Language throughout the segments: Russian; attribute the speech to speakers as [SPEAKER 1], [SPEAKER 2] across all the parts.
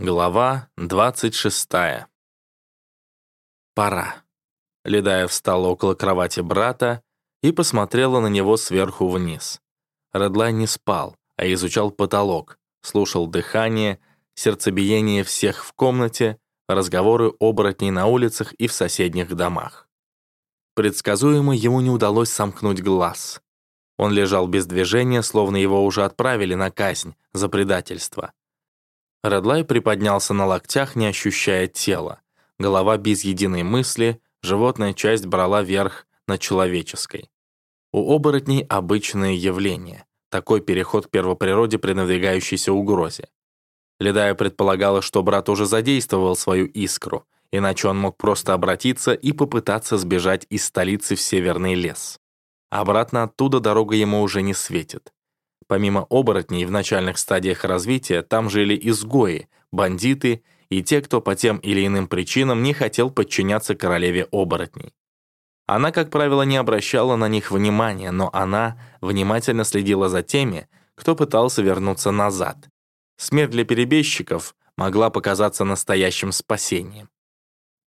[SPEAKER 1] Глава 26. Пора. Ледая встала около кровати брата и посмотрела на него сверху вниз. Редлай не спал, а изучал потолок, слушал дыхание, сердцебиение всех в комнате, разговоры оборотней на улицах и в соседних домах. Предсказуемо ему не удалось сомкнуть глаз. Он лежал без движения, словно его уже отправили на казнь за предательство. Редлай приподнялся на локтях, не ощущая тела. Голова без единой мысли, животная часть брала верх над человеческой. У оборотней обычное явление. Такой переход к первоприроде при надвигающейся угрозе. Ледая предполагала, что брат уже задействовал свою искру, иначе он мог просто обратиться и попытаться сбежать из столицы в северный лес. Обратно оттуда дорога ему уже не светит. Помимо оборотней в начальных стадиях развития, там жили изгои, бандиты и те, кто по тем или иным причинам не хотел подчиняться королеве оборотней. Она, как правило, не обращала на них внимания, но она внимательно следила за теми, кто пытался вернуться назад. Смерть для перебежчиков могла показаться настоящим спасением.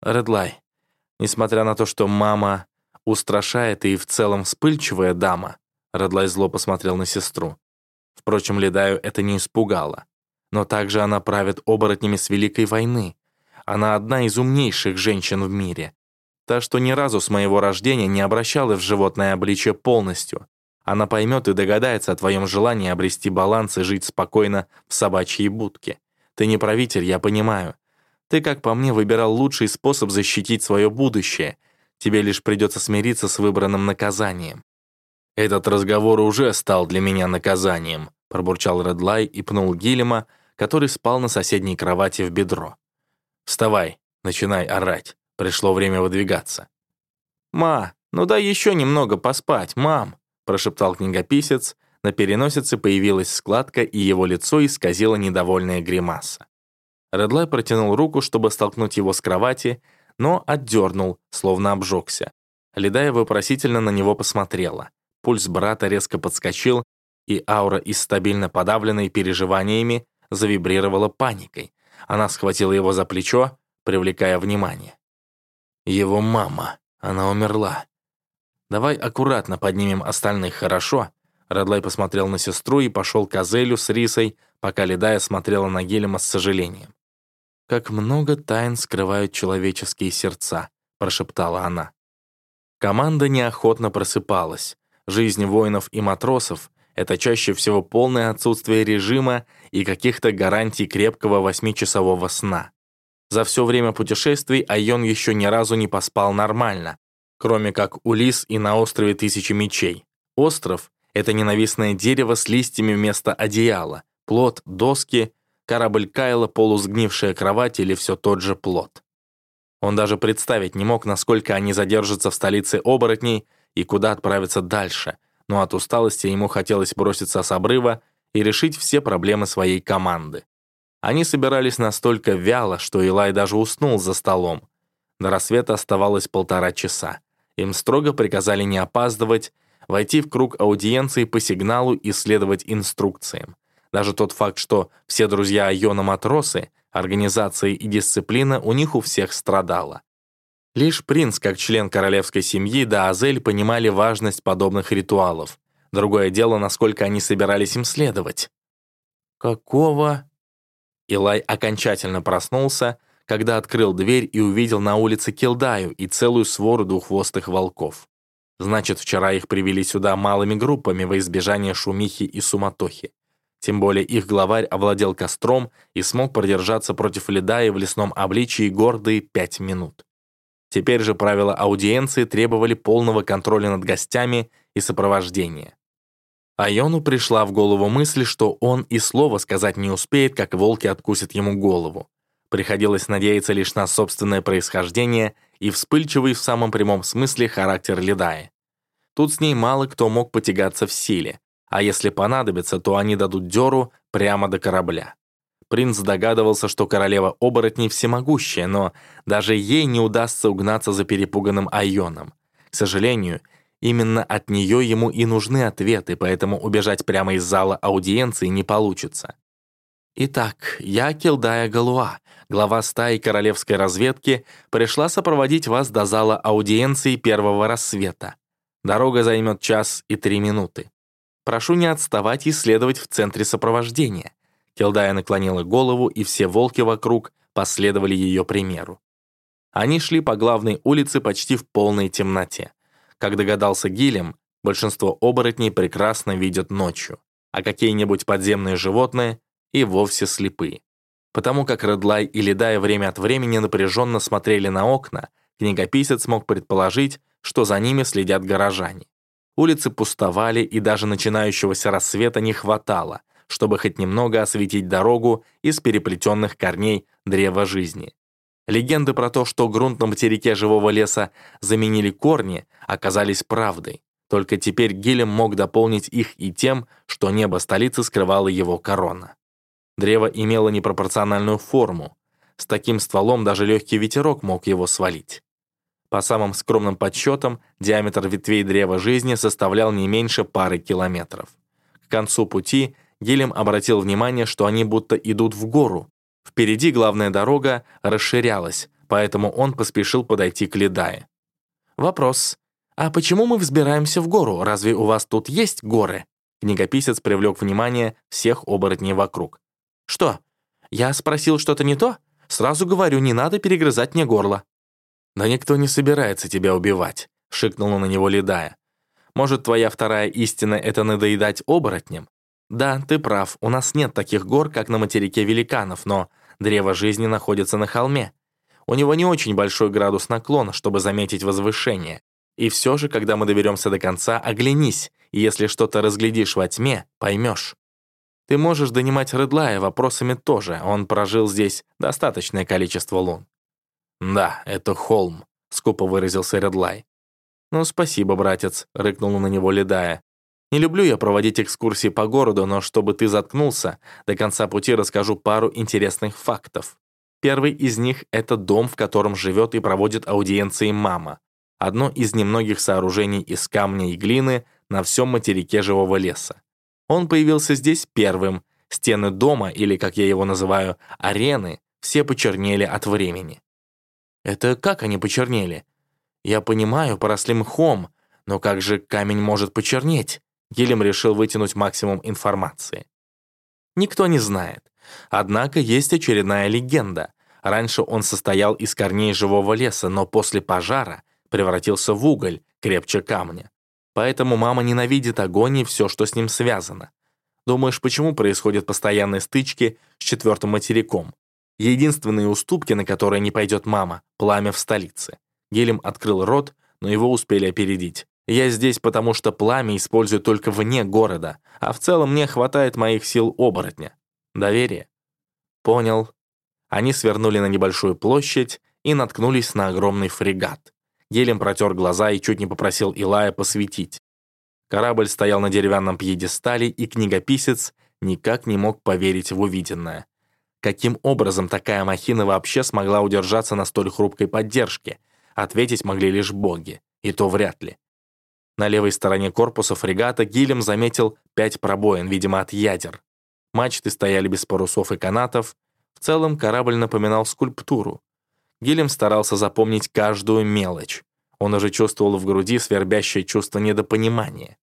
[SPEAKER 1] Редлай, несмотря на то, что мама устрашает и в целом вспыльчивая дама, Редлай зло посмотрел на сестру. Впрочем, Ледаю это не испугало. Но также она правит оборотнями с Великой войны. Она одна из умнейших женщин в мире. Та, что ни разу с моего рождения не обращалась в животное обличие полностью. Она поймет и догадается о твоем желании обрести баланс и жить спокойно в собачьей будке. Ты не правитель, я понимаю. Ты, как по мне, выбирал лучший способ защитить свое будущее. Тебе лишь придется смириться с выбранным наказанием. «Этот разговор уже стал для меня наказанием», пробурчал Редлай и пнул Гилема, который спал на соседней кровати в бедро. «Вставай, начинай орать. Пришло время выдвигаться». «Ма, ну дай еще немного поспать, мам», прошептал книгописец, на переносице появилась складка, и его лицо исказило недовольная гримаса. Редлай протянул руку, чтобы столкнуть его с кровати, но отдернул, словно обжегся. Ледая вопросительно на него посмотрела. Пульс брата резко подскочил, и аура из стабильно подавленной переживаниями завибрировала паникой. Она схватила его за плечо, привлекая внимание. «Его мама. Она умерла. Давай аккуратно поднимем остальных, хорошо?» Радлай посмотрел на сестру и пошел к Азелю с Рисой, пока Ледая смотрела на Гелема с сожалением. «Как много тайн скрывают человеческие сердца», — прошептала она. Команда неохотно просыпалась. Жизнь воинов и матросов — это чаще всего полное отсутствие режима и каких-то гарантий крепкого восьмичасового сна. За все время путешествий Айон еще ни разу не поспал нормально, кроме как у Лис и на острове Тысячи Мечей. Остров — это ненавистное дерево с листьями вместо одеяла, плод, доски, корабль Кайла, полусгнившая кровать или все тот же плод. Он даже представить не мог, насколько они задержатся в столице оборотней — и куда отправиться дальше, но от усталости ему хотелось броситься с обрыва и решить все проблемы своей команды. Они собирались настолько вяло, что Илай даже уснул за столом. До рассвета оставалось полтора часа. Им строго приказали не опаздывать, войти в круг аудиенции по сигналу и следовать инструкциям. Даже тот факт, что все друзья Айона матросы, организация и дисциплина у них у всех страдала. Лишь принц, как член королевской семьи, да Азель понимали важность подобных ритуалов. Другое дело, насколько они собирались им следовать. «Какого?» Илай окончательно проснулся, когда открыл дверь и увидел на улице Килдаю и целую свору двуххвостых волков. Значит, вчера их привели сюда малыми группами во избежание шумихи и суматохи. Тем более их главарь овладел костром и смог продержаться против леда и в лесном обличии гордые пять минут. Теперь же правила аудиенции требовали полного контроля над гостями и сопровождения. Айону пришла в голову мысль, что он и слова сказать не успеет, как волки откусят ему голову. Приходилось надеяться лишь на собственное происхождение и вспыльчивый в самом прямом смысле характер Ледаи. Тут с ней мало кто мог потягаться в силе, а если понадобится, то они дадут дёру прямо до корабля. Принц догадывался, что королева оборотней всемогущая, но даже ей не удастся угнаться за перепуганным Айоном. К сожалению, именно от нее ему и нужны ответы, поэтому убежать прямо из зала аудиенции не получится. «Итак, я Килдая Галуа, глава стаи королевской разведки, пришла сопроводить вас до зала аудиенции первого рассвета. Дорога займет час и три минуты. Прошу не отставать и следовать в центре сопровождения». Килдая наклонила голову, и все волки вокруг последовали ее примеру. Они шли по главной улице почти в полной темноте. Как догадался Гилем, большинство оборотней прекрасно видят ночью, а какие-нибудь подземные животные и вовсе слепые. Потому как Редлай и Ледая время от времени напряженно смотрели на окна, книгописец мог предположить, что за ними следят горожане. Улицы пустовали, и даже начинающегося рассвета не хватало, чтобы хоть немного осветить дорогу из переплетенных корней древа жизни. Легенды про то, что грунт на материке живого леса заменили корни, оказались правдой. Только теперь Гилем мог дополнить их и тем, что небо столицы скрывало его корона. Древо имело непропорциональную форму. С таким стволом даже легкий ветерок мог его свалить. По самым скромным подсчетам, диаметр ветвей древа жизни составлял не меньше пары километров. К концу пути Гилем обратил внимание, что они будто идут в гору. Впереди главная дорога расширялась, поэтому он поспешил подойти к Ледае. «Вопрос. А почему мы взбираемся в гору? Разве у вас тут есть горы?» Книгописец привлек внимание всех оборотней вокруг. «Что? Я спросил что-то не то? Сразу говорю, не надо перегрызать мне горло». «Да никто не собирается тебя убивать», — шикнула на него Ледая. «Может, твоя вторая истина — это надоедать оборотням? Да, ты прав, у нас нет таких гор, как на материке великанов, но древо жизни находится на холме. У него не очень большой градус наклона, чтобы заметить возвышение. И все же, когда мы доберемся до конца, оглянись, и если что-то разглядишь во тьме, поймешь. Ты можешь донимать Редлая вопросами тоже, он прожил здесь достаточное количество лун. «Да, это холм», — скупо выразился Редлай. «Ну, спасибо, братец», — рыкнул на него Ледая. «Не люблю я проводить экскурсии по городу, но чтобы ты заткнулся, до конца пути расскажу пару интересных фактов. Первый из них — это дом, в котором живет и проводит аудиенции мама. Одно из немногих сооружений из камня и глины на всем материке живого леса. Он появился здесь первым. Стены дома, или, как я его называю, арены, все почернели от времени. Это как они почернели? Я понимаю, поросли мхом, но как же камень может почернеть? Гилем решил вытянуть максимум информации. Никто не знает. Однако есть очередная легенда. Раньше он состоял из корней живого леса, но после пожара превратился в уголь, крепче камня. Поэтому мама ненавидит огонь и все, что с ним связано. Думаешь, почему происходят постоянные стычки с четвертым материком? Единственные уступки, на которые не пойдет мама — пламя в столице. Гелем открыл рот, но его успели опередить. Я здесь, потому что пламя использую только вне города, а в целом мне хватает моих сил оборотня. Доверие. Понял. Они свернули на небольшую площадь и наткнулись на огромный фрегат. Гелем протер глаза и чуть не попросил Илая посветить. Корабль стоял на деревянном пьедестале, и книгописец никак не мог поверить в увиденное. Каким образом такая махина вообще смогла удержаться на столь хрупкой поддержке? Ответить могли лишь боги, и то вряд ли. На левой стороне корпуса фрегата Гилем заметил пять пробоин, видимо, от ядер. Мачты стояли без парусов и канатов. В целом корабль напоминал скульптуру. Гилем старался запомнить каждую мелочь. Он уже чувствовал в груди свербящее чувство недопонимания.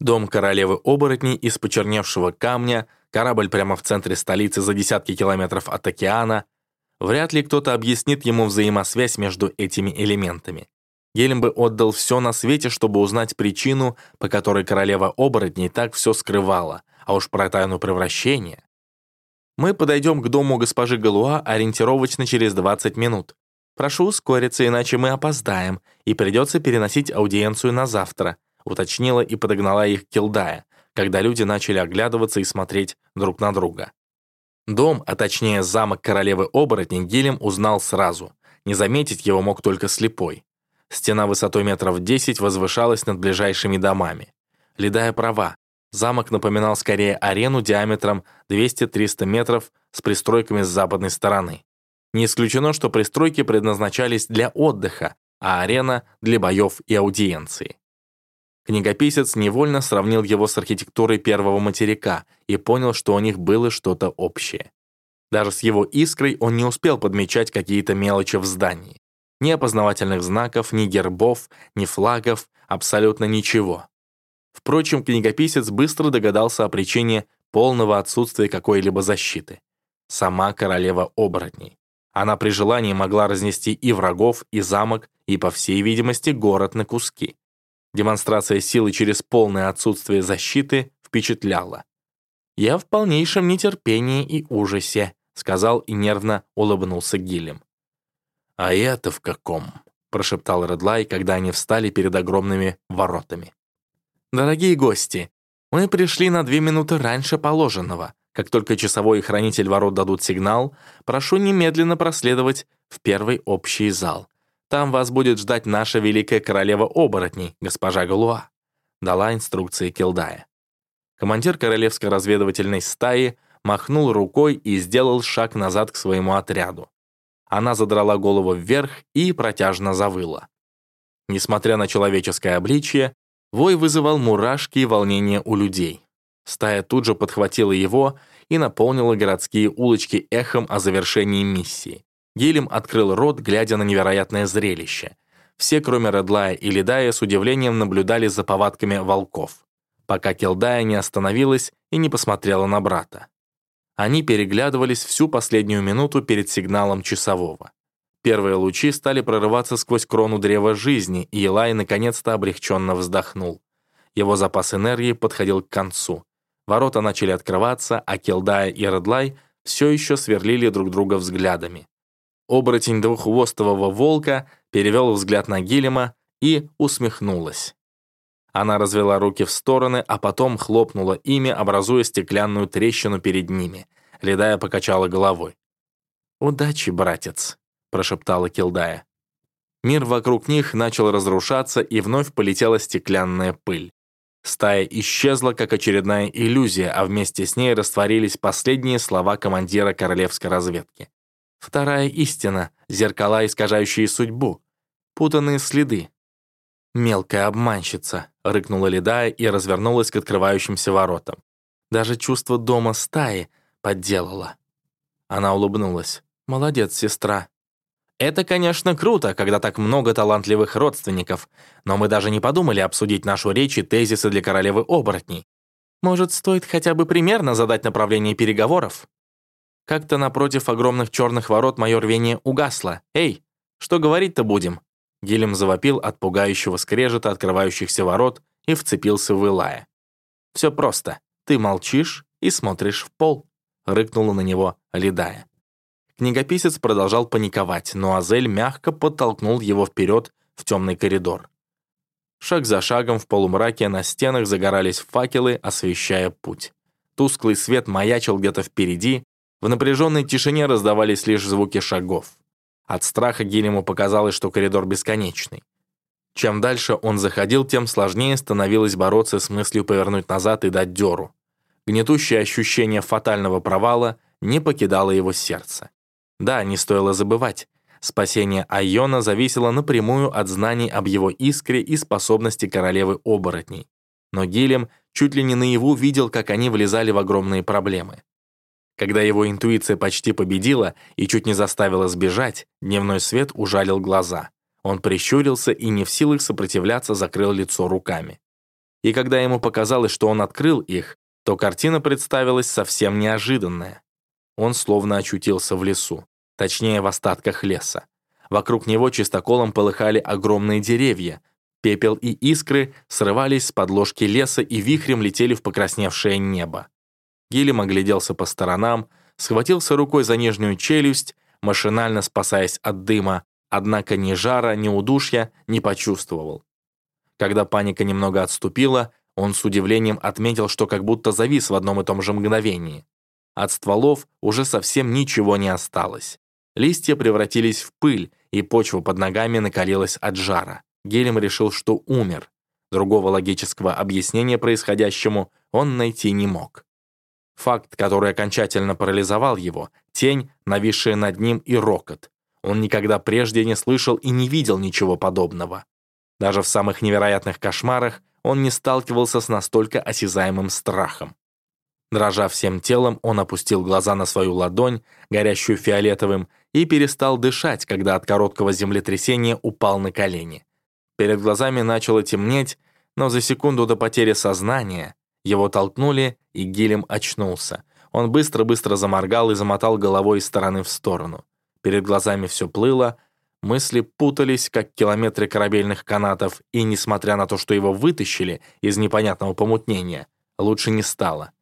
[SPEAKER 1] Дом королевы оборотней из почерневшего камня, корабль прямо в центре столицы за десятки километров от океана. Вряд ли кто-то объяснит ему взаимосвязь между этими элементами. Гелем бы отдал все на свете, чтобы узнать причину, по которой королева оборотней так все скрывала, а уж про тайну превращения. Мы подойдем к дому госпожи Галуа ориентировочно через 20 минут. Прошу ускориться, иначе мы опоздаем, и придется переносить аудиенцию на завтра», уточнила и подогнала их Килдая, когда люди начали оглядываться и смотреть друг на друга. Дом, а точнее замок королевы оборотней, Гилем узнал сразу. Не заметить его мог только слепой. Стена высотой метров 10 возвышалась над ближайшими домами. Ледая права, Замок напоминал скорее арену диаметром 200-300 метров с пристройками с западной стороны. Не исключено, что пристройки предназначались для отдыха, а арена — для боев и аудиенции. Книгописец невольно сравнил его с архитектурой первого материка и понял, что у них было что-то общее. Даже с его искрой он не успел подмечать какие-то мелочи в здании. Ни опознавательных знаков, ни гербов, ни флагов, абсолютно ничего. Впрочем, книгописец быстро догадался о причине полного отсутствия какой-либо защиты. Сама королева оборотней. Она при желании могла разнести и врагов, и замок, и, по всей видимости, город на куски. Демонстрация силы через полное отсутствие защиты впечатляла. «Я в полнейшем нетерпении и ужасе», — сказал и нервно улыбнулся Гилем. «А это в каком?» — прошептал Редлай, когда они встали перед огромными воротами. «Дорогие гости, мы пришли на две минуты раньше положенного. Как только часовой и хранитель ворот дадут сигнал, прошу немедленно проследовать в первый общий зал. Там вас будет ждать наша великая королева оборотней, госпожа Галуа», дала инструкции Келдая. Командир королевской разведывательной стаи махнул рукой и сделал шаг назад к своему отряду. Она задрала голову вверх и протяжно завыла. Несмотря на человеческое обличье, вой вызывал мурашки и волнение у людей. Стая тут же подхватила его и наполнила городские улочки эхом о завершении миссии. Гелем открыл рот, глядя на невероятное зрелище. Все, кроме Редлая и Ледая, с удивлением наблюдали за повадками волков, пока Келдая не остановилась и не посмотрела на брата. Они переглядывались всю последнюю минуту перед сигналом часового. Первые лучи стали прорываться сквозь крону древа жизни, и Елай наконец-то облегченно вздохнул. Его запас энергии подходил к концу. Ворота начали открываться, а Келдая и Редлай все еще сверлили друг друга взглядами. Оборотень двуххвостового волка перевел взгляд на Гилема и усмехнулась. Она развела руки в стороны, а потом хлопнула ими, образуя стеклянную трещину перед ними. Ледая покачала головой. «Удачи, братец», — прошептала Килдая. Мир вокруг них начал разрушаться, и вновь полетела стеклянная пыль. Стая исчезла, как очередная иллюзия, а вместе с ней растворились последние слова командира королевской разведки. Вторая истина — зеркала, искажающие судьбу. Путанные следы. «Мелкая обманщица», — рыкнула Ледая и развернулась к открывающимся воротам. Даже чувство дома стаи подделала. Она улыбнулась. «Молодец, сестра. Это, конечно, круто, когда так много талантливых родственников, но мы даже не подумали обсудить нашу речь и тезисы для королевы оборотней. Может, стоит хотя бы примерно задать направление переговоров? Как-то напротив огромных черных ворот мое рвение угасло. «Эй, что говорить-то будем?» Гилем завопил от пугающего скрежета открывающихся ворот и вцепился в Илая. «Все просто. Ты молчишь и смотришь в пол», — рыкнула на него Ледая. Книгописец продолжал паниковать, но Азель мягко подтолкнул его вперед в темный коридор. Шаг за шагом в полумраке на стенах загорались факелы, освещая путь. Тусклый свет маячил где-то впереди, в напряженной тишине раздавались лишь звуки шагов. От страха Гилему показалось, что коридор бесконечный. Чем дальше он заходил, тем сложнее становилось бороться с мыслью повернуть назад и дать дёру. Гнетущее ощущение фатального провала не покидало его сердце. Да, не стоило забывать. Спасение Айона зависело напрямую от знаний об его искре и способности королевы оборотней. Но Гилем чуть ли не наяву видел, как они влезали в огромные проблемы. Когда его интуиция почти победила и чуть не заставила сбежать, дневной свет ужалил глаза. Он прищурился и не в силах сопротивляться закрыл лицо руками. И когда ему показалось, что он открыл их, то картина представилась совсем неожиданная. Он словно очутился в лесу точнее в остатках леса. Вокруг него чистоколом полыхали огромные деревья. Пепел и искры срывались с подложки леса и вихрем летели в покрасневшее небо. Гилем огляделся по сторонам, схватился рукой за нижнюю челюсть, машинально спасаясь от дыма, однако ни жара, ни удушья не почувствовал. Когда паника немного отступила, он с удивлением отметил, что как будто завис в одном и том же мгновении. От стволов уже совсем ничего не осталось. Листья превратились в пыль, и почва под ногами накалилась от жара. Гелем решил, что умер. Другого логического объяснения происходящему он найти не мог. Факт, который окончательно парализовал его, тень, нависшая над ним, и рокот. Он никогда прежде не слышал и не видел ничего подобного. Даже в самых невероятных кошмарах он не сталкивался с настолько осязаемым страхом. Дрожа всем телом, он опустил глаза на свою ладонь, горящую фиолетовым, и перестал дышать, когда от короткого землетрясения упал на колени. Перед глазами начало темнеть, но за секунду до потери сознания его толкнули, и Гилем очнулся. Он быстро-быстро заморгал и замотал головой из стороны в сторону. Перед глазами все плыло, мысли путались, как километры корабельных канатов, и, несмотря на то, что его вытащили из непонятного помутнения, лучше не стало.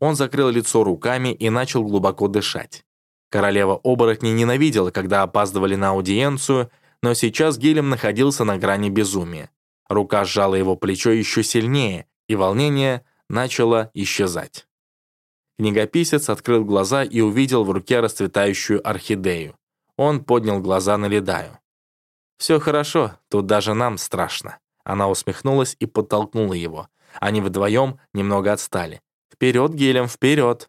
[SPEAKER 1] Он закрыл лицо руками и начал глубоко дышать. Королева оборотни ненавидела, когда опаздывали на аудиенцию, но сейчас Гилем находился на грани безумия. Рука сжала его плечо еще сильнее, и волнение начало исчезать. Книгописец открыл глаза и увидел в руке расцветающую орхидею. Он поднял глаза на Ледаю. «Все хорошо, тут даже нам страшно». Она усмехнулась и подтолкнула его. Они вдвоем немного отстали. «Вперед, Гелем, вперед!»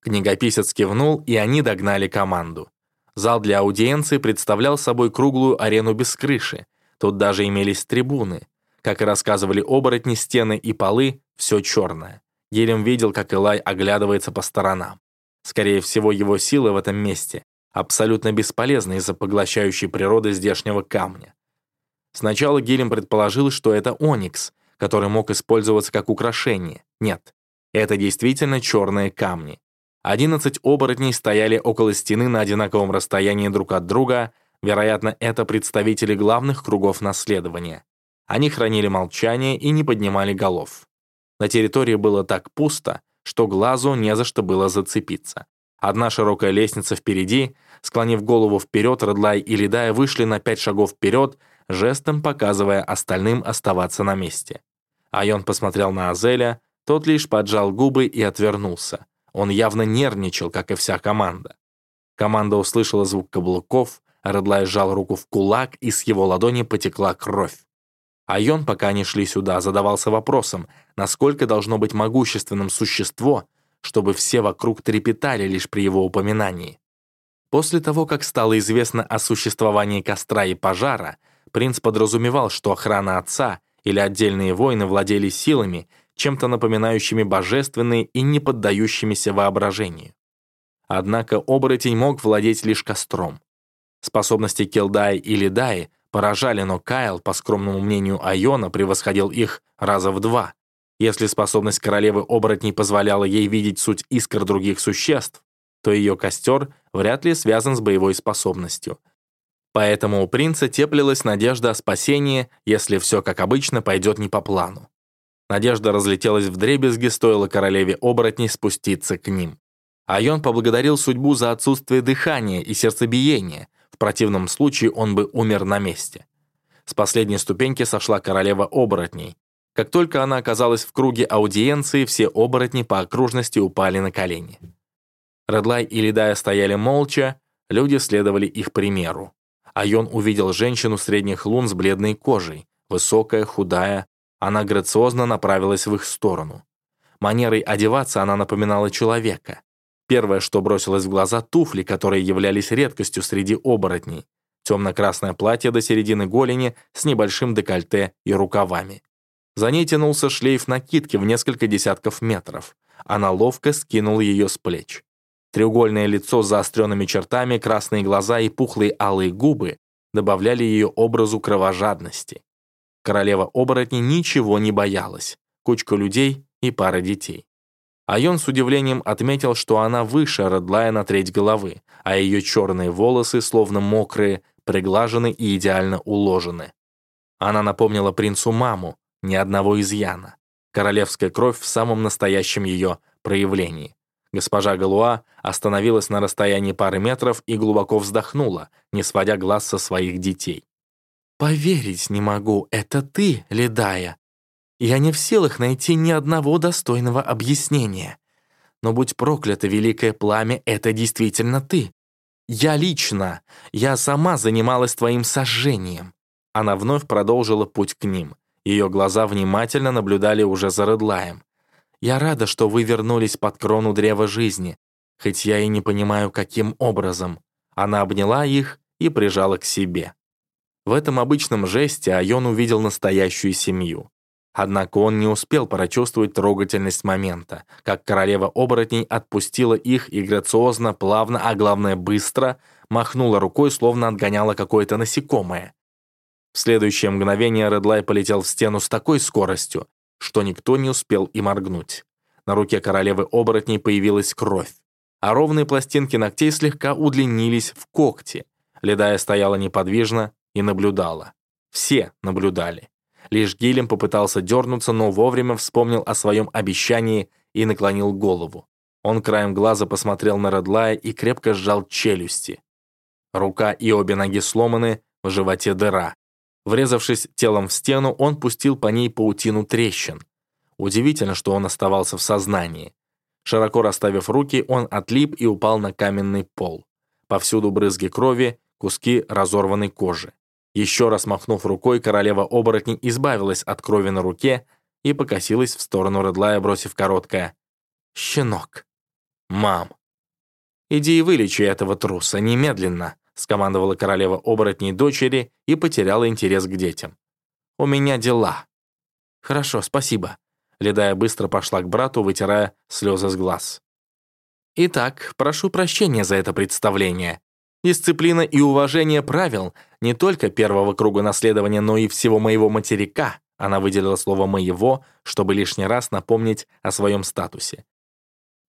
[SPEAKER 1] Книгописец кивнул, и они догнали команду. Зал для аудиенции представлял собой круглую арену без крыши. Тут даже имелись трибуны. Как и рассказывали оборотни, стены и полы — все черное. Гелем видел, как Элай оглядывается по сторонам. Скорее всего, его силы в этом месте абсолютно бесполезны из-за поглощающей природы здешнего камня. Сначала Гелем предположил, что это оникс, который мог использоваться как украшение. Нет, это действительно черные камни. Одиннадцать оборотней стояли около стены на одинаковом расстоянии друг от друга, вероятно, это представители главных кругов наследования. Они хранили молчание и не поднимали голов. На территории было так пусто, что глазу не за что было зацепиться. Одна широкая лестница впереди, склонив голову вперед, Редлай и Ледая вышли на пять шагов вперед, жестом показывая остальным оставаться на месте. Айон посмотрел на Азеля, тот лишь поджал губы и отвернулся. Он явно нервничал, как и вся команда. Команда услышала звук каблуков, Редлай сжал руку в кулак, и с его ладони потекла кровь. Айон, пока они шли сюда, задавался вопросом, насколько должно быть могущественным существо, чтобы все вокруг трепетали лишь при его упоминании. После того, как стало известно о существовании костра и пожара, принц подразумевал, что охрана отца или отдельные воины владели силами, чем-то напоминающими божественные и не поддающимися воображению. Однако оборотень мог владеть лишь костром. Способности Келдаи и Лидаи поражали, но Кайл, по скромному мнению Айона, превосходил их раза в два. Если способность королевы оборотней позволяла ей видеть суть искр других существ, то ее костер вряд ли связан с боевой способностью. Поэтому у принца теплилась надежда о спасении, если все, как обычно, пойдет не по плану. Надежда разлетелась в дребезги, стоило королеве оборотней спуститься к ним. Айон поблагодарил судьбу за отсутствие дыхания и сердцебиения, в противном случае он бы умер на месте. С последней ступеньки сошла королева оборотней. Как только она оказалась в круге аудиенции, все оборотни по окружности упали на колени. Редлай и Лидая стояли молча, люди следовали их примеру. Айон увидел женщину средних лун с бледной кожей, высокая, худая, она грациозно направилась в их сторону. Манерой одеваться она напоминала человека. Первое, что бросилось в глаза, туфли, которые являлись редкостью среди оборотней. Темно-красное платье до середины голени с небольшим декольте и рукавами. За ней тянулся шлейф накидки в несколько десятков метров. Она ловко скинула ее с плеч. Треугольное лицо с заостренными чертами, красные глаза и пухлые алые губы добавляли ее образу кровожадности. Королева оборотней ничего не боялась. Кучка людей и пара детей. Айон с удивлением отметил, что она выше Редлая на треть головы, а ее черные волосы, словно мокрые, приглажены и идеально уложены. Она напомнила принцу маму, ни одного изъяна. Королевская кровь в самом настоящем ее проявлении. Госпожа Галуа остановилась на расстоянии пары метров и глубоко вздохнула, не сводя глаз со своих детей. «Поверить не могу, это ты, Ледая. Я не в силах найти ни одного достойного объяснения. Но будь проклято, великое пламя, это действительно ты. Я лично, я сама занималась твоим сожжением». Она вновь продолжила путь к ним. Ее глаза внимательно наблюдали уже за Редлаем. «Я рада, что вы вернулись под крону древа жизни, хоть я и не понимаю, каким образом». Она обняла их и прижала к себе. В этом обычном жесте Айон увидел настоящую семью. Однако он не успел прочувствовать трогательность момента, как королева оборотней отпустила их и грациозно, плавно, а главное быстро, махнула рукой, словно отгоняла какое-то насекомое. В следующее мгновение Редлай полетел в стену с такой скоростью, что никто не успел и моргнуть. На руке королевы оборотней появилась кровь, а ровные пластинки ногтей слегка удлинились в когти. Ледая стояла неподвижно и наблюдала. Все наблюдали. Лишь Гилем попытался дернуться, но вовремя вспомнил о своем обещании и наклонил голову. Он краем глаза посмотрел на Редлая и крепко сжал челюсти. Рука и обе ноги сломаны, в животе дыра. Врезавшись телом в стену, он пустил по ней паутину трещин. Удивительно, что он оставался в сознании. Широко расставив руки, он отлип и упал на каменный пол. Повсюду брызги крови, куски разорванной кожи. Еще раз махнув рукой, королева оборотней избавилась от крови на руке и покосилась в сторону Редлая, бросив короткое «Щенок». «Мам». «Иди и вылечи этого труса немедленно», скомандовала королева оборотней дочери и потеряла интерес к детям. «У меня дела». «Хорошо, спасибо». Ледая быстро пошла к брату, вытирая слезы с глаз. «Итак, прошу прощения за это представление. Дисциплина и уважение правил не только первого круга наследования, но и всего моего материка. Она выделила слово «моего», чтобы лишний раз напомнить о своем статусе.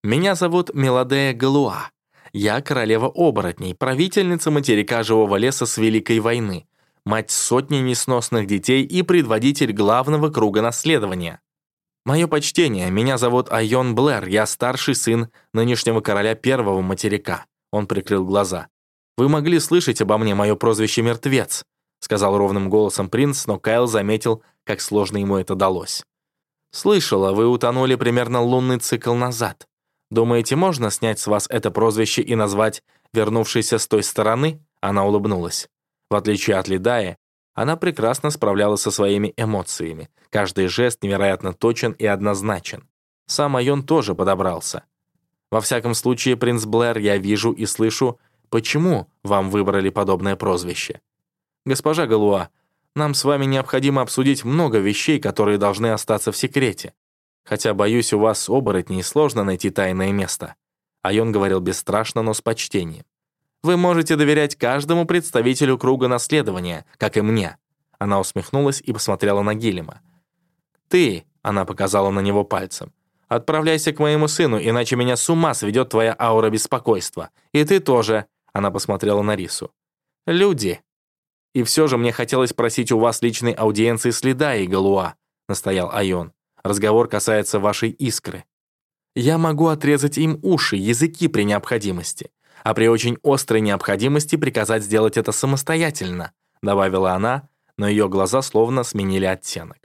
[SPEAKER 1] «Меня зовут Мелодея Галуа. Я королева оборотней, правительница материка Живого леса с Великой войны, мать сотни несносных детей и предводитель главного круга наследования. Мое почтение, меня зовут Айон Блэр, я старший сын нынешнего короля первого материка». Он прикрыл глаза. «Вы могли слышать обо мне мое прозвище «Мертвец», сказал ровным голосом принц, но Кайл заметил, как сложно ему это далось. «Слышала, вы утонули примерно лунный цикл назад. Думаете, можно снять с вас это прозвище и назвать «вернувшийся с той стороны»?» Она улыбнулась. В отличие от Ледая, она прекрасно справлялась со своими эмоциями. Каждый жест невероятно точен и однозначен. Сам Айон тоже подобрался. Во всяком случае, принц Блэр, я вижу и слышу, Почему вам выбрали подобное прозвище? Госпожа Галуа, нам с вами необходимо обсудить много вещей, которые должны остаться в секрете. Хотя, боюсь, у вас, оборотней, сложно найти тайное место». Айон говорил бесстрашно, но с почтением. «Вы можете доверять каждому представителю круга наследования, как и мне». Она усмехнулась и посмотрела на Гилема. «Ты», — она показала на него пальцем, «отправляйся к моему сыну, иначе меня с ума сведет твоя аура беспокойства. И ты тоже. Она посмотрела на Рису. «Люди. И все же мне хотелось просить у вас личной аудиенции следа и Галуа», настоял Айон. «Разговор касается вашей искры. Я могу отрезать им уши, языки при необходимости, а при очень острой необходимости приказать сделать это самостоятельно», добавила она, но ее глаза словно сменили оттенок.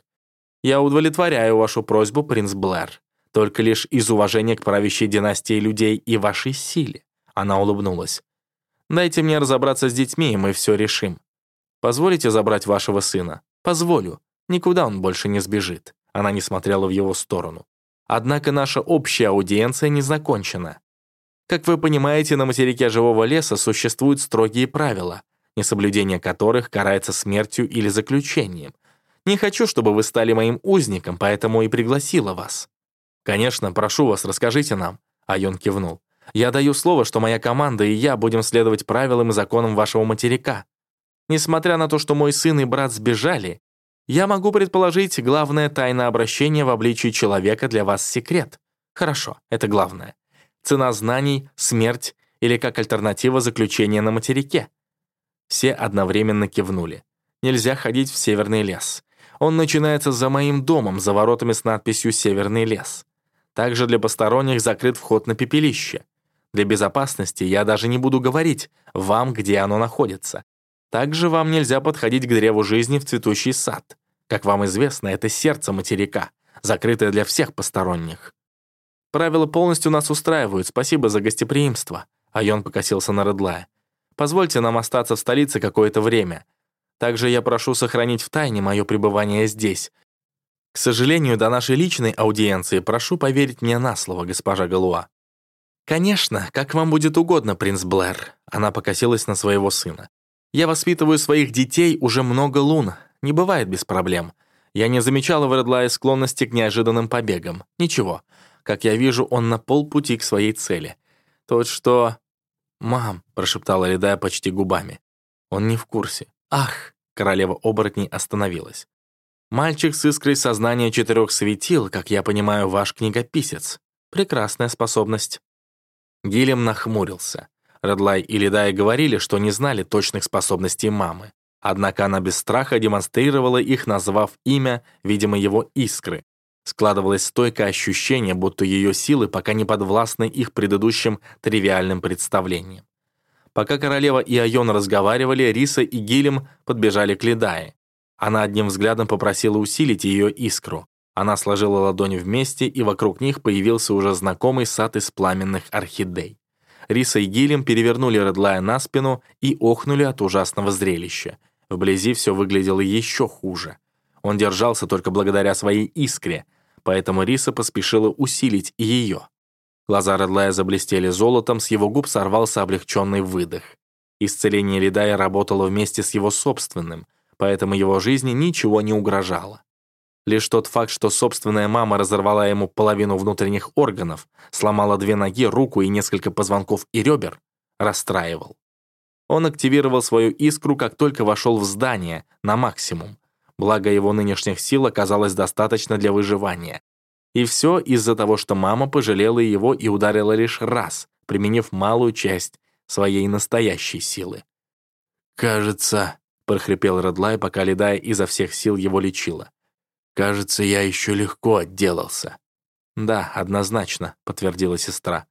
[SPEAKER 1] «Я удовлетворяю вашу просьбу, принц Блэр, только лишь из уважения к правящей династии людей и вашей силе». Она улыбнулась. Дайте мне разобраться с детьми, и мы все решим. Позволите забрать вашего сына? Позволю. Никуда он больше не сбежит. Она не смотрела в его сторону. Однако наша общая аудиенция не закончена. Как вы понимаете, на материке живого леса существуют строгие правила, несоблюдение которых карается смертью или заключением. Не хочу, чтобы вы стали моим узником, поэтому и пригласила вас. Конечно, прошу вас, расскажите нам. Айон кивнул. Я даю слово, что моя команда и я будем следовать правилам и законам вашего материка. Несмотря на то, что мой сын и брат сбежали, я могу предположить, главное тайна обращения в обличии человека для вас секрет. Хорошо, это главное. Цена знаний, смерть или как альтернатива заключения на материке. Все одновременно кивнули. Нельзя ходить в северный лес. Он начинается за моим домом, за воротами с надписью «Северный лес». Также для посторонних закрыт вход на пепелище. Для безопасности я даже не буду говорить вам, где оно находится. Также вам нельзя подходить к древу жизни в цветущий сад. Как вам известно, это сердце материка, закрытое для всех посторонних. Правила полностью нас устраивают, спасибо за гостеприимство. Айон покосился на Редлая. Позвольте нам остаться в столице какое-то время. Также я прошу сохранить в тайне мое пребывание здесь. К сожалению, до нашей личной аудиенции прошу поверить мне на слово, госпожа Галуа. «Конечно, как вам будет угодно, принц Блэр», — она покосилась на своего сына. «Я воспитываю своих детей уже много лун, не бывает без проблем. Я не замечала в Редлае склонности к неожиданным побегам. Ничего. Как я вижу, он на полпути к своей цели. Тот, что... «Мам», — прошептала Ледая почти губами. Он не в курсе. «Ах!» — королева оборотней остановилась. «Мальчик с искрой сознания четырех светил, как я понимаю, ваш книгописец. Прекрасная способность». Гилем нахмурился. Редлай и Ледая говорили, что не знали точных способностей мамы. Однако она без страха демонстрировала их, назвав имя, видимо, его искры. Складывалось стойкое ощущение, будто ее силы пока не подвластны их предыдущим тривиальным представлениям. Пока королева и Айон разговаривали, Риса и Гилем подбежали к Ледае. Она одним взглядом попросила усилить ее искру. Она сложила ладони вместе, и вокруг них появился уже знакомый сад из пламенных орхидей. Риса и Гилем перевернули Редлая на спину и охнули от ужасного зрелища. Вблизи все выглядело еще хуже. Он держался только благодаря своей искре, поэтому Риса поспешила усилить ее. Глаза Редлая заблестели золотом, с его губ сорвался облегченный выдох. Исцеление Ледая работало вместе с его собственным, поэтому его жизни ничего не угрожало. Лишь тот факт, что собственная мама разорвала ему половину внутренних органов, сломала две ноги, руку и несколько позвонков и ребер, расстраивал. Он активировал свою искру, как только вошел в здание, на максимум. Благо его нынешних сил оказалось достаточно для выживания. И все из-за того, что мама пожалела его и ударила лишь раз, применив малую часть своей настоящей силы. «Кажется», — прохрипел Редлай, пока Ледая изо всех сил его лечила. «Кажется, я еще легко отделался». «Да, однозначно», — подтвердила сестра.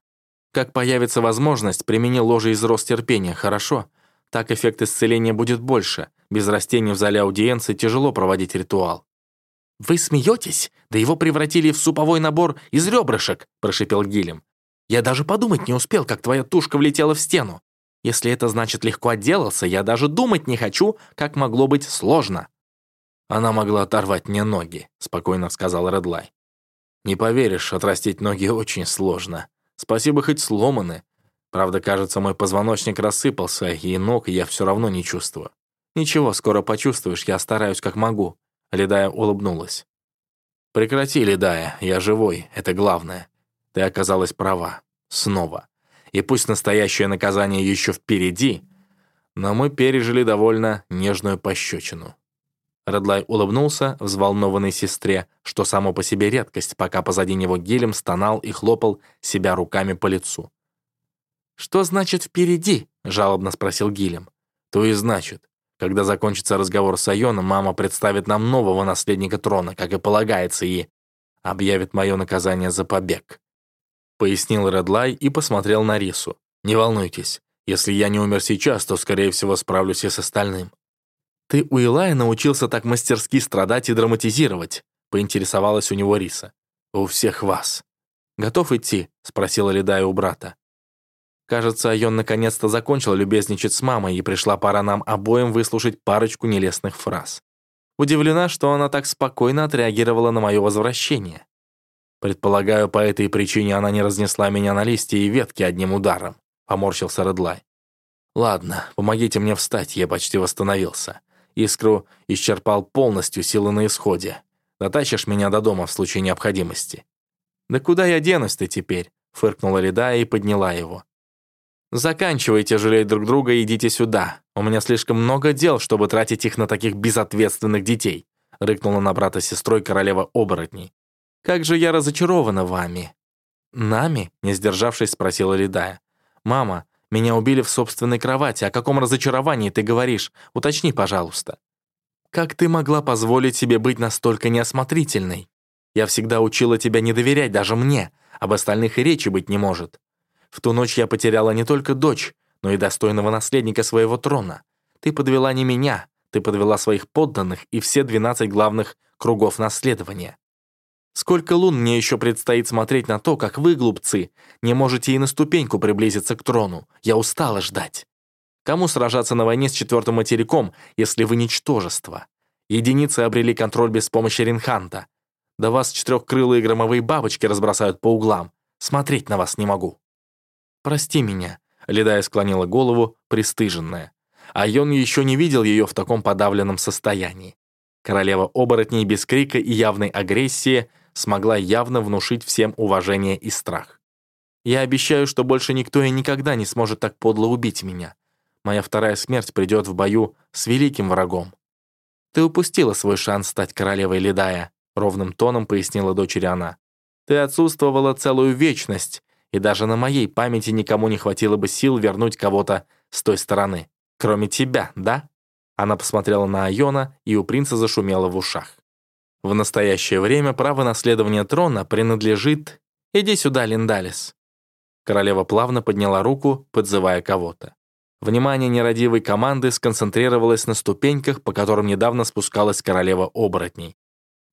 [SPEAKER 1] Как появится возможность, примени ложе из рост терпения, хорошо? Так эффект исцеления будет больше. Без растений в зале аудиенции тяжело проводить ритуал». «Вы смеетесь? Да его превратили в суповой набор из ребрышек», — прошипел Гилем. «Я даже подумать не успел, как твоя тушка влетела в стену. Если это значит легко отделался, я даже думать не хочу, как могло быть сложно». «Она могла оторвать мне ноги», — спокойно сказал Редлай. «Не поверишь, отрастить ноги очень сложно. Спасибо, хоть сломаны. Правда, кажется, мой позвоночник рассыпался, и ног я все равно не чувствую. Ничего, скоро почувствуешь, я стараюсь как могу. Ледая улыбнулась. Прекрати, Ледая, я живой, это главное. Ты оказалась права. Снова. И пусть настоящее наказание еще впереди, но мы пережили довольно нежную пощечину. Редлай улыбнулся взволнованной сестре, что само по себе редкость, пока позади него Гелем стонал и хлопал себя руками по лицу.
[SPEAKER 2] «Что значит «впереди»?» — жалобно спросил Гилем.
[SPEAKER 1] «То и значит. Когда закончится разговор с Айоном, мама представит нам нового наследника трона, как и полагается, и объявит мое наказание за побег», — пояснил Редлай и посмотрел на Рису. «Не волнуйтесь, если я не умер сейчас, то, скорее всего, справлюсь и с остальным».
[SPEAKER 2] «Ты у Илая научился так мастерски страдать и драматизировать?» — поинтересовалась у него Риса.
[SPEAKER 1] «У всех вас».
[SPEAKER 2] «Готов идти?» — спросила Ледая у брата. Кажется, Айон наконец-то закончил любезничать с мамой, и пришла пора нам обоим выслушать парочку нелестных фраз. Удивлена, что она так спокойно отреагировала на мое возвращение.
[SPEAKER 1] «Предполагаю, по этой причине она не разнесла меня на листья и ветки одним ударом», — поморщился Редлай. «Ладно, помогите мне встать, я почти восстановился. Искру исчерпал полностью, силы на исходе. Дотащишь меня до дома в случае необходимости».
[SPEAKER 2] «Да куда я денусь-то теперь?» — фыркнула Ледая и подняла его. «Заканчивайте жалеть друг друга и идите сюда. У меня слишком много дел, чтобы тратить их на таких безответственных детей», — рыкнула на брата сестрой королева оборотней. «Как же я разочарована вами». «Нами?» — не сдержавшись, спросила Ледая. «Мама, меня убили в собственной кровати. О каком разочаровании ты говоришь? Уточни, пожалуйста». «Как ты могла позволить себе быть настолько неосмотрительной? Я всегда учила тебя не доверять даже мне. Об остальных и речи быть не может. В ту ночь я потеряла не только дочь, но и достойного наследника своего трона. Ты подвела не меня, ты подвела своих подданных и все 12 главных кругов наследования. Сколько лун мне еще предстоит смотреть на то, как вы, глупцы, не можете и на ступеньку приблизиться к трону. Я устала ждать. Кому сражаться на войне с четвертым материком, если вы ничтожество? Единицы обрели контроль без помощи Ринханта. Да вас четырехкрылые громовые бабочки разбросают по углам. Смотреть на вас не могу. Прости меня, Ледая склонила голову, пристыженная. А Йон еще не видел ее в таком подавленном состоянии.
[SPEAKER 1] королева оборотней без крика и явной агрессии смогла явно внушить всем уважение и страх. «Я обещаю, что больше никто и никогда не сможет так подло убить меня. Моя вторая смерть придет в бою с великим врагом». «Ты упустила свой шанс стать королевой Ледая», ровным тоном пояснила дочери она. «Ты отсутствовала целую вечность, и даже на моей памяти никому не хватило бы сил вернуть кого-то с той стороны. Кроме тебя, да?» Она посмотрела на Айона, и у принца зашумело в ушах. В настоящее время право наследования трона принадлежит... Иди сюда, Линдалис. Королева плавно подняла руку, подзывая кого-то. Внимание нерадивой команды сконцентрировалось на ступеньках, по которым недавно спускалась королева оборотней.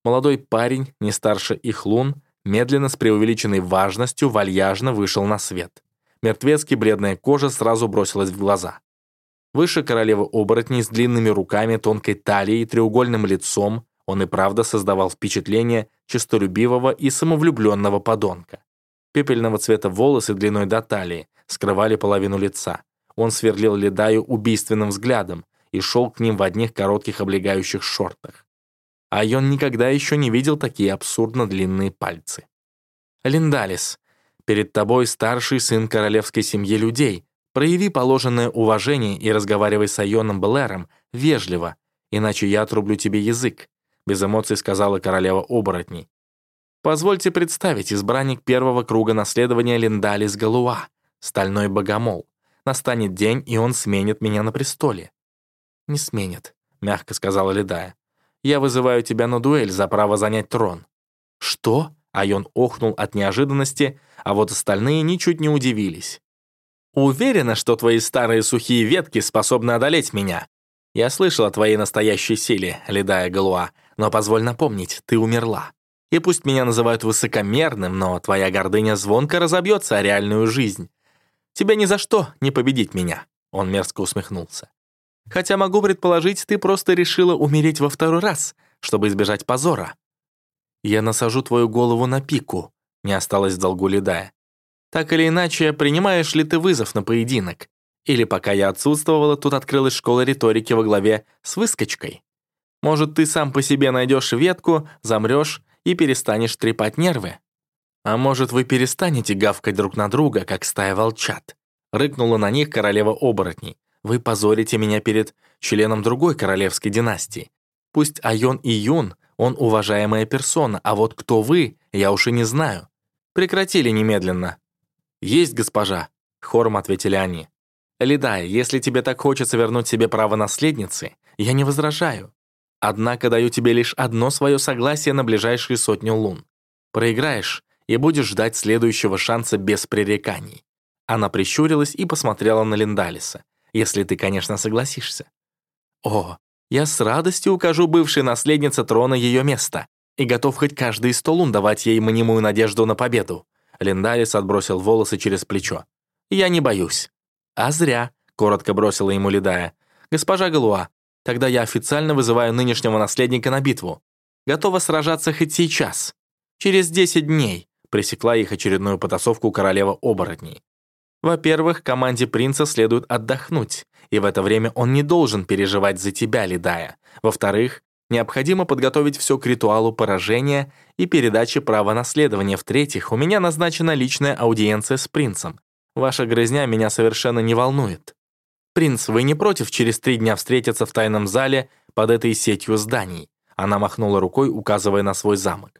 [SPEAKER 1] Молодой парень, не старше их лун, медленно с преувеличенной важностью вальяжно вышел на свет. Мертвецки бледная кожа сразу бросилась в глаза. Выше королевы оборотней с длинными руками, тонкой талией, треугольным лицом, он и правда создавал впечатление честолюбивого и самовлюбленного подонка. Пепельного цвета волосы длиной до талии скрывали половину лица. Он сверлил Ледаю убийственным взглядом и шел к ним в одних коротких облегающих шортах. А он никогда еще не видел такие абсурдно длинные пальцы. «Линдалис, перед тобой старший сын королевской семьи людей, Прояви положенное уважение и разговаривай с Айоном Белэром вежливо, иначе я отрублю тебе язык», без эмоций сказала королева оборотней. «Позвольте представить избранник первого круга наследования Линдалис Галуа, стальной богомол. Настанет день, и он сменит меня на престоле». «Не сменит», — мягко сказала Ледая. «Я вызываю тебя на дуэль за право занять трон». «Что?» — Айон охнул от неожиданности, а вот остальные ничуть не удивились. Уверена, что твои старые сухие ветки способны одолеть меня. Я слышал о твоей настоящей силе, ледая Галуа, но позволь напомнить, ты умерла. И пусть меня называют высокомерным, но твоя гордыня звонко разобьется о реальную жизнь. Тебе ни за что не победить меня», — он мерзко усмехнулся. «Хотя могу предположить, ты просто решила умереть во второй раз, чтобы избежать позора. Я насажу твою голову на пику», — не осталось в долгу ледая. Так или иначе, принимаешь ли ты вызов на поединок? Или пока я отсутствовала, тут открылась школа риторики во главе с выскочкой? Может, ты сам по себе найдешь ветку, замрешь и перестанешь трепать нервы? А может, вы перестанете гавкать друг на друга, как стая волчат? Рыкнула на них королева оборотней. Вы позорите меня перед членом другой королевской династии. Пусть Айон и Юн, он уважаемая персона, а вот кто вы, я уж и не знаю. Прекратили немедленно. «Есть, госпожа», — хором ответили они. «Ледая, если тебе так хочется вернуть себе право наследницы, я не возражаю. Однако даю тебе лишь одно свое согласие на ближайшие сотню лун. Проиграешь и будешь ждать следующего шанса без пререканий». Она прищурилась и посмотрела на Линдалиса. «Если ты, конечно, согласишься». «О, я с радостью укажу бывшей наследнице трона ее место и готов хоть каждый сто лун давать ей мнимую надежду на победу. Линдалис отбросил волосы через плечо. «Я не боюсь». «А зря», — коротко бросила ему Ледая. «Госпожа Галуа, тогда я официально вызываю нынешнего наследника на битву. Готова сражаться хоть сейчас. Через десять дней», — пресекла их очередную потасовку королева оборотней. «Во-первых, команде принца следует отдохнуть, и в это время он не должен переживать за тебя, Ледая. Во-вторых, Необходимо подготовить все к ритуалу поражения и передачи права наследования. В-третьих, у меня назначена личная аудиенция с принцем. Ваша грызня меня совершенно не волнует. Принц, вы не против через три дня встретиться в тайном зале под этой сетью зданий? Она махнула рукой, указывая на свой замок.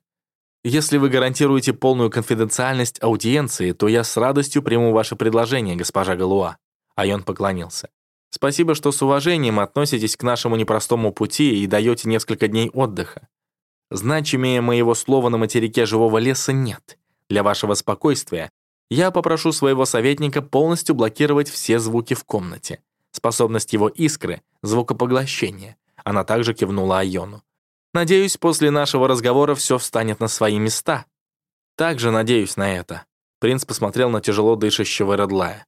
[SPEAKER 1] Если вы гарантируете полную конфиденциальность аудиенции, то я с радостью приму ваше предложение, госпожа Галуа. Айон поклонился. Спасибо, что с уважением относитесь к нашему непростому пути и даете несколько дней отдыха. Значимее моего слова на материке живого леса нет. Для вашего спокойствия я попрошу своего советника полностью блокировать все звуки в комнате. Способность его искры — звукопоглощение. Она также кивнула Айону. Надеюсь, после нашего разговора все встанет на свои места. Также надеюсь на это. Принц посмотрел на тяжело дышащего Редлая.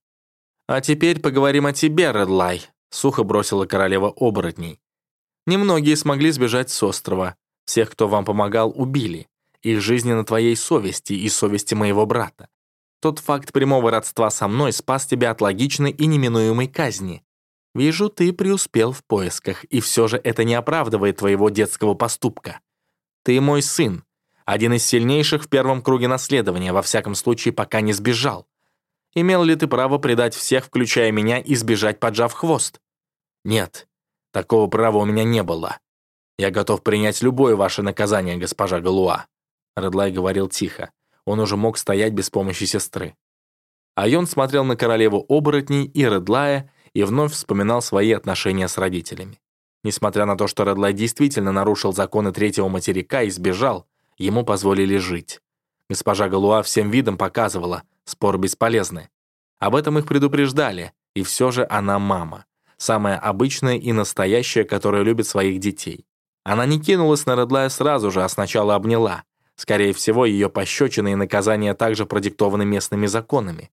[SPEAKER 1] «А теперь поговорим о тебе, Редлай», — сухо бросила королева оборотней. «Немногие смогли сбежать с острова. Всех, кто вам помогал, убили. Их жизни на твоей совести и совести моего брата. Тот факт прямого родства со мной спас тебя от логичной и неминуемой казни.
[SPEAKER 2] Вижу, ты преуспел в поисках, и все же это не оправдывает твоего детского поступка. Ты мой сын, один из сильнейших в первом круге наследования, во всяком случае, пока не сбежал. Имел ли ты право предать всех, включая меня, и сбежать, поджав хвост? Нет, такого права у меня не было. Я готов принять любое ваше наказание, госпожа Галуа. Редлай говорил тихо. Он уже мог стоять без помощи сестры. Айон смотрел на королеву оборотней и Редлая и вновь вспоминал свои отношения с родителями. Несмотря на то, что Редлай действительно нарушил законы третьего материка и сбежал, ему позволили жить. Госпожа Галуа всем видом показывала, спор бесполезный. Об этом их предупреждали, и все же она мама. Самая обычная и настоящая, которая любит своих детей. Она не кинулась на Редлая сразу же, а сначала обняла. Скорее всего, ее пощечины и наказания также продиктованы местными законами.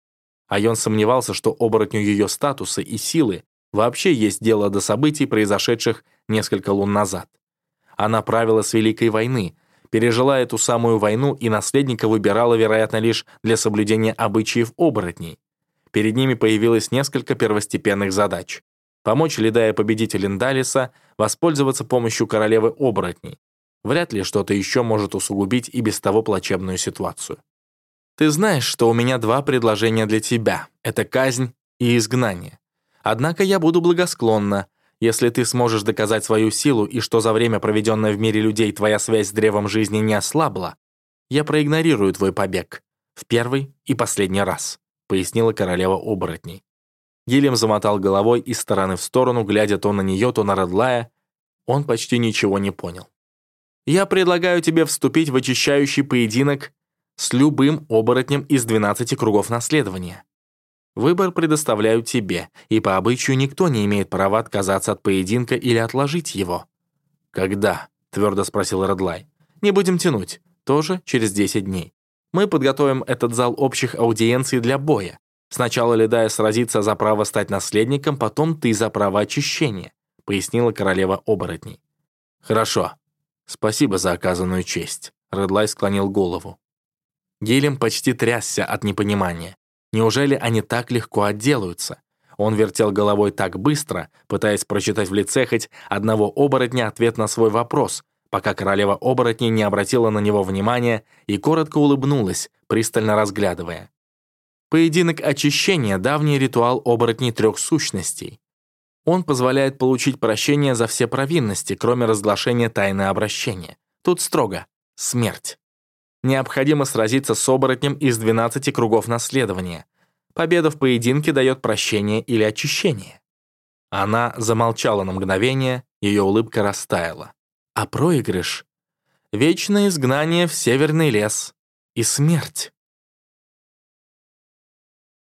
[SPEAKER 2] Айон сомневался, что оборотню ее статуса и силы вообще есть дело до событий, произошедших несколько лун назад. Она правила с Великой войны, пережила эту самую войну и наследника выбирала, вероятно, лишь для соблюдения обычаев оборотней. Перед ними появилось несколько первостепенных задач. Помочь Ледая победитель Индалиса, воспользоваться помощью королевы оборотней. Вряд ли что-то еще может усугубить и без того плачебную ситуацию. Ты знаешь, что у меня два предложения для тебя. Это казнь и изгнание. Однако я буду благосклонна, если ты сможешь доказать свою силу и что за время, проведенное в мире людей, твоя связь с древом жизни не ослабла, я проигнорирую твой побег. В первый и последний раз», — пояснила королева оборотней. Гильям замотал головой из стороны в сторону, глядя то на нее, то на Родлая. Он почти ничего не понял. «Я предлагаю тебе вступить в очищающий поединок с любым оборотнем из 12 кругов наследования. Выбор предоставляю тебе, и по обычаю никто не имеет права отказаться от поединка или отложить его». «Когда?» — твердо спросил Редлай. «Не будем тянуть. Тоже через 10 дней. Мы подготовим этот зал общих аудиенций для боя. Сначала Ледая сразится за право стать наследником, потом ты за право очищения», — пояснила королева оборотней. «Хорошо. Спасибо за оказанную честь», — Редлай склонил голову. Гелем почти трясся от непонимания. Неужели они так легко отделаются? Он вертел головой так быстро, пытаясь прочитать в лице хоть одного оборотня ответ на свой вопрос, пока королева оборотней не обратила на него внимания и коротко улыбнулась, пристально разглядывая. Поединок очищения — давний ритуал оборотней трех сущностей. Он позволяет получить прощение за все провинности, кроме разглашения тайны обращения. Тут строго — смерть. Необходимо сразиться с оборотнем из 12 кругов наследования. Победа в поединке дает прощение или очищение. Она замолчала на мгновение, ее улыбка растаяла. А проигрыш — вечное изгнание в северный лес и смерть.